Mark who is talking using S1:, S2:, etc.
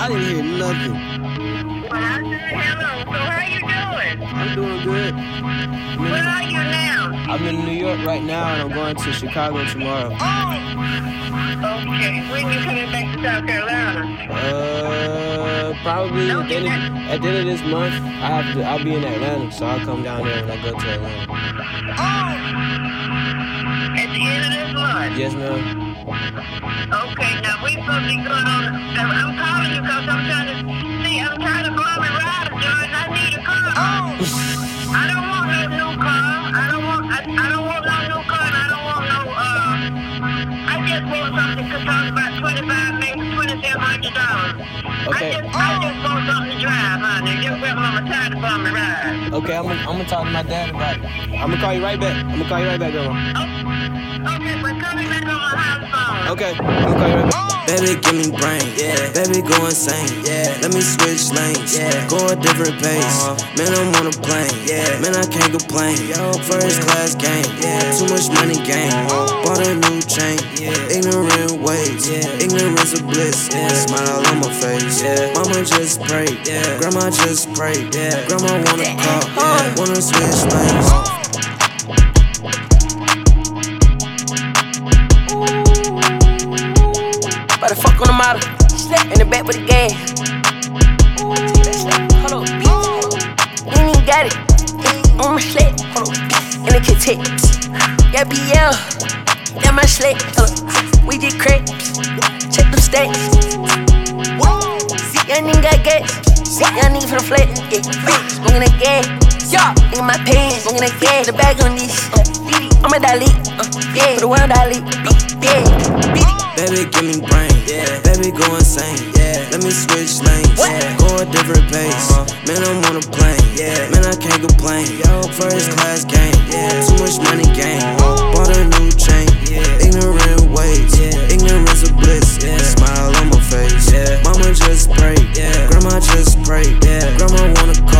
S1: I didn't hear nothing. Well,
S2: I said hello. So how you doing?
S1: I'm doing good. Where are
S2: you now?
S1: I'm in New York right now, and I'm going to Chicago tomorrow.
S2: Oh. Okay. When you coming back to South Carolina?
S1: Uh, probably at the, end of, at the end of this month, I have to. I'll be in Atlanta, so I'll come down there when I go to Atlanta.
S2: Oh. At the end of this month.
S1: Yes, ma'am.
S2: Okay. Now we supposed to be going on. I don't want no new car. I don't want. I, I don't want no new car. And I don't want no. Uh. I just want something to cost about twenty-five, maybe twenty-seven hundred dollars.
S1: Okay. I
S2: just, I just want something to drive, honey. Just grab I'm tired of bumming ride.
S1: Okay, I'm gonna, I'm gonna talk to my dad about it. I'm gonna call you right back. I'm gonna call you right back, Grandma.
S2: Okay, but
S1: Okay, I'm gonna call you right back.
S3: Baby, give me brain, yeah. Baby, go insane, yeah. Let me switch lanes, yeah. Go a different pace, uh-huh. man. I'm on a plane, yeah. Man, I can't complain. Yo, First class game, yeah. Too much money game, uh-huh. bought a new chain, yeah. Ignorant ways, yeah. Ignorance of bliss, yeah. Smile on my face, yeah. Mama just prayed, yeah. Grandma just prayed, yeah. Grandma want a car, yeah. Wanna switch lanes. Uh-huh.
S4: The fuck on the model. In the back with the gas. Hold up, up. Ain't even got it. On my sled. Hold up. In the kitchen. Yeah, BL. Yeah, my up. We did crepes. Check them stacks. See, young nigga got gas. See, young nigga for the flat. Yeah. Smoking that gas. Yeah, in my pants. Smoking that gas. The bag on this. I'm a dolly. Uh, yeah, for the world Dali. Yeah, bitch.
S3: Baby, give me brain, yeah. Let go insane, yeah. Let me switch lanes, yeah. Go a different pace, uh -huh. man. I'm on a plane, yeah. Man, I can't complain. Yo, first class game, yeah. Too much money game. Uh, bought a new chain, yeah. Ignorant ways, yeah. Ignorance of bliss, yeah. Smile on my face, yeah. Mama just pray, yeah. Grandma just pray, yeah. Grandma wanna call.